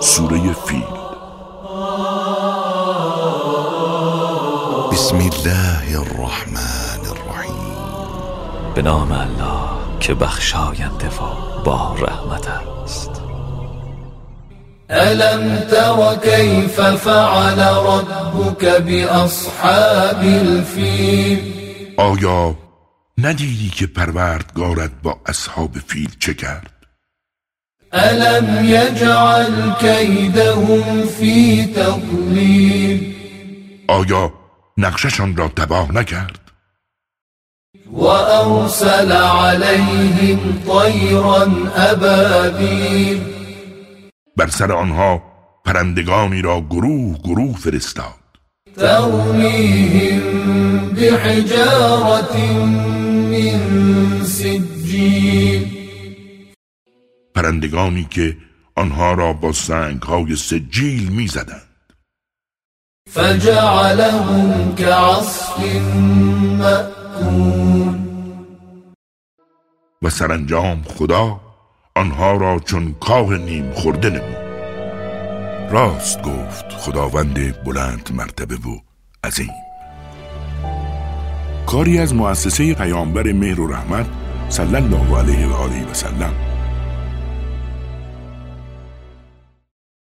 سوره فیل. بسم الله الرحمن الرحیم. به نام الله که بخشاینده و با رحمت است. ألم تر كيف فعل ربك بأصحاب الفيل؟ آیا ندیدی که پروردگارت با اصحاب فیل چه کرد؟ ألم يجعل كيدهم في تضليل؟ آیا نقششان را تباه نکرد؟ وأرسل عليهم طيرا أبابيل. بر سر آنها پرندگانی را گروه گروه فرستاد. ترميهم بحجارة من سجيل پرندگانی که آنها را با سنگ های سجیل می زدند فجعلهم كعصف مأكول. و سرانجام خدا آنها را چون کاه نیم خورده نمود. راست گفت خداوند بلند مرتبه و عظیم. کاری از مؤسسه پیامبر مهر و رحمت صلی الله علیه و آله و سلم